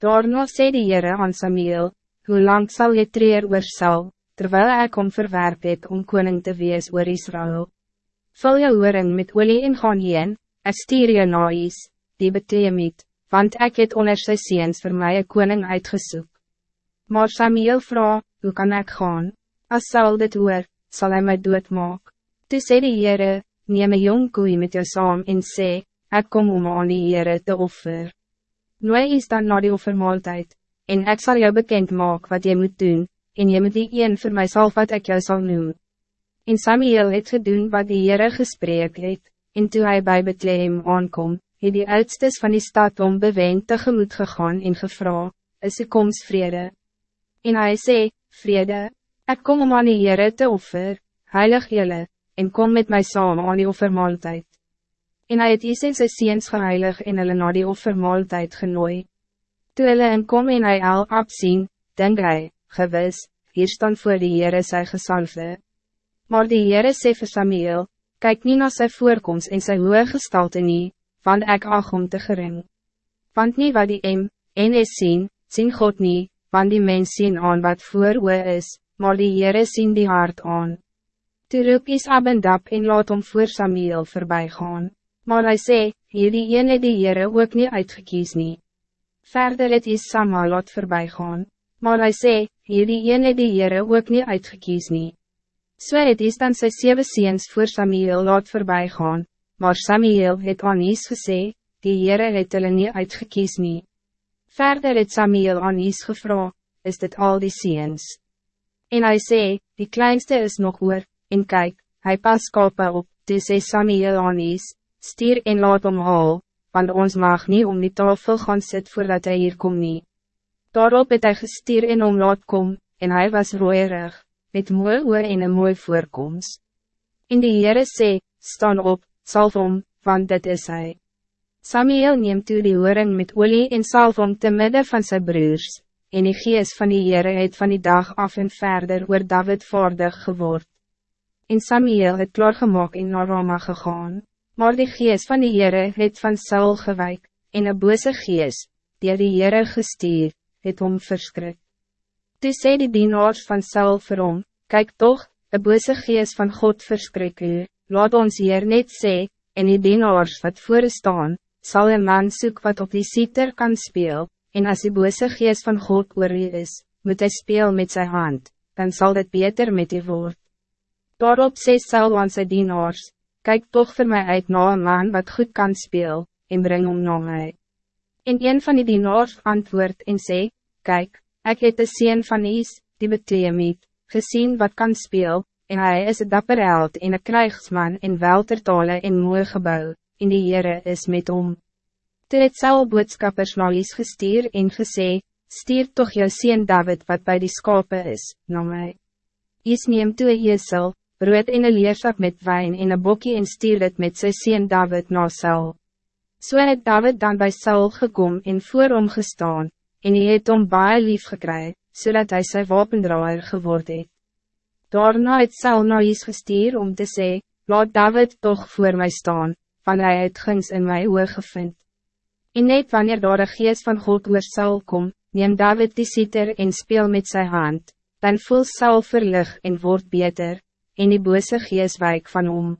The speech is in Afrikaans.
Daarna sê die Heere aan Samuel, hoe lang zal je treer oor Saul, terwijl ek om verwerp het om koning te wees oor Israël? Vul je oring met olie en gaan heen, ek stuur je na is, die beteemiet, want ek het onder sy seens vir my een koning uitgesoek. Maar Samuel vraag, hoe kan ik gaan? Als Saul dit hoor, zal hij mij doodmaak. Toe sê die Heere, neem een jong koei met jou saam en sê, ek kom om aan die Heere te offer. Nooi is dan na die offermaaltijd, en ik zal jou bekend maak wat je moet doen, en je moet die een voor mij zal wat ik jou zal noemen. En Samuel het gedoen wat die Heere gesprek het, en toe hy by Bethlehem aankom, het die oudstes van die stad om bewend tegemoet gegaan en gevra, is die komst vrede. En hij sê, vrede, ik kom om aan die Heere te offer, heilig jylle, en kom met mij saam aan die offermaaltijd. En hy het Isaac sy seens geheilig en hulle na die offermaaltijd genooi. Toe hulle en kom en hy al opsien, denk hy, gewis, hier staan voor die Heere sy gesalfde. Maar die Heere sê vir Samuel, kyk nie na sy voorkomst en sy hoge gestalte nie, want ek ag om te gering. Want nie wat die M, en is sien, sien God nie, want die mens sien aan wat voor oe is, maar die Heere sien die hart aan. Toe roep is Abendab en laat om voor Samuel voorbij gaan. Maar hij sê, hierdie ene die Heere ook niet uitgekies nie. Verder het is Sama laat voorbij gaan. Maar hij sê, hierdie ene die Heere ook niet uitgekies nie. So het is dan sy sewe seens voor Samuel laat voorbij gaan. Maar Samuel het aan Is gesê, die Heere het hulle nie uitgekies nie. Verder het Samuel aan Is gevra, is dit al die seens? En hij sê, die kleinste is nog oor, en kijk, hij pas skape op, dis sê Samuel aan Is, stier en laat om haal, want ons mag niet om die tafel gaan sit voordat hij hier kom nie. Daarop het hy gestuur en om laat kom, en hij was rooierig, met mooi oor en een mooi voorkomst. En die Heere sê, staan op, salf om, want dit is hij. Samuel neemt toe die oring met olie en salf om te midden van zijn broers, en die gees van die Heere het van die dag af en verder oor David vaardig geword. En Samuel het klaargemaak en naar Rama gegaan. Maar die gees van die Heere het van Saul gewijk, en een bose gees, die die Heere gestuur, het om verskrik. Toe sê die dienaars van Saul vir hom, kyk toch, een bose gees van God verskrik u, laat ons hier net sê, en die dienaars wat voor staan, zal een man soek wat op die sieter kan speel, en als die bose gees van God oor u is, moet hij speel met zijn hand, dan zal het beter met u word. Daarop sê Saul aan sy dienaars, kijk toch voor mij uit na een man wat goed kan speel, en breng om na mij. En een van die dienaars antwoord en sê, kijk, ik het de sien van Is, die beteemiet, gezien wat kan speel, en hij is een dapper held en een krijgsman in weltertale en mooi gebouw, en die Heere is met om. Toe het Saul boodskappers na Is gestuur en gesê, stuur toch jou sien David wat bij die skape is, na mij. Is neem toe een brood en een leersak met wijn en een bokje en stuur het met sy sien David na Saul. So het David dan bij Saul gekom en voor hom gestaan, en hy het hom baie lief gekry, zodat hij sy wapendraaier geword het. Daarna het Saul na Is gestuur om te sê, laat David toch voor mij staan, van hy het gings in my oor gevind. En net wanneer daar een geest van God oor Saul kom, neem David die sieter en speel met zijn hand, dan voel Saul verlig en wordt beter, en die bose gees wijk van om.